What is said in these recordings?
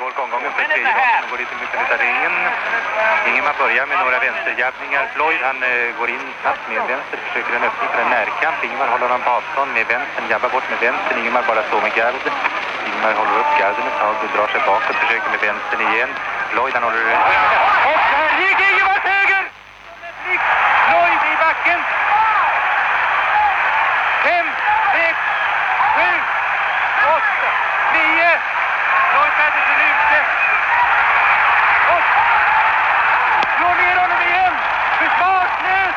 går gånggången för tredje gången går lite mitten utav ringen. Ingemar börjar med några vänsterjabbningar. Floyd han uh, går in snabbt med vänster, försöker en öppning för en närkamp. Ingemar håller honom på avstånd med vänstern, jabbar bort med vänstern. Ingemar bara står med gard. Ingemar håller upp garden ett tag, drar sig bakåt, försöker med vänstern igen. Floyd han håller... Och där gick Ingemars höger! Floyd i backen. Fem, sex, sju, åtta, nio. Floyd Patterson är ute. Och slår ner honom igen. Försvarslös.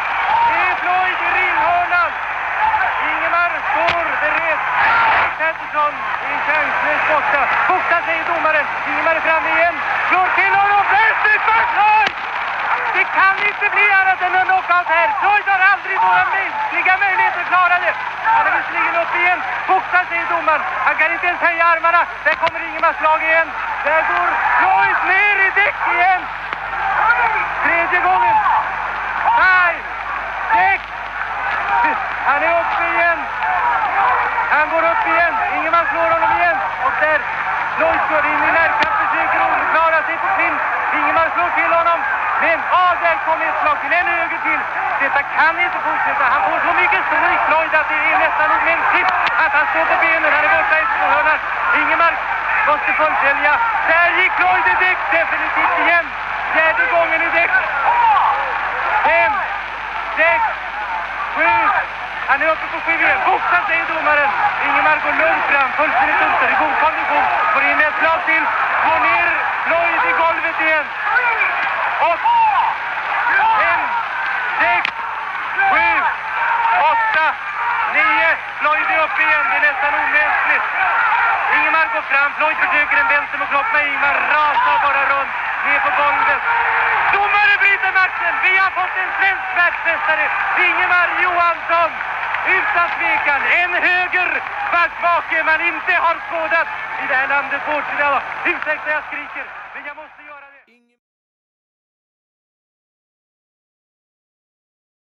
Det är Floyd i ringhörnan. Ingemar står beredd. Patterson är chanslös borta. Fota säger domaren. Ingemar är framme igen. Slår till honom. Där stupar Det kan inte bli annat än en knockout här. Floyd har aldrig några mänskliga möjligheter att klara det. Han är visserligen upp igen. Fota säger domaren. Han kan inte ens höja armarna. Där kommer Ingemars slag igen. Där går Floyd ner i däck igen. Tredje gången. Nej! Däck! Han är uppe igen. Han går upp igen. Ingemar slår honom igen. Och där Floyd går in i närkamp, försöker klara sig på Klint. Ingemar slår till honom. Men, ja, där kommer ett slag till. En höger till. Detta kan inte fortsätta. Han får så mycket stryk, Lloyd, att det är nästan omänskligt att han står på benen. Han är borta i hörnan. Ingemar måste fullfölja. Där gick Lloyd i däck definitivt igen. Fjärde gången i däck. Fem, sex, sju. Han är uppe på sju igen. Boxa, säger domaren. Ingemar går lugnt fram, fullständigt under, i god kondition. Får in ett blad till, går ner Floyd i golvet igen. Och fem, sex, sju, åtta, nio. Floyd är uppe igen. Det är nästan omänskligt. Ingemar går fram. Floyd försöker en vänster mot kroppen. Ingemar rasar bara runt. Ner på golvet. Domare bryter matchen. Vi har fått en svensk världsmästare. Ingemar Johansson. Utan tvekan. En höger backbake man inte har skådat i det här landet. Vårt idag. Ursäkta jag skriker, men jag måste göra.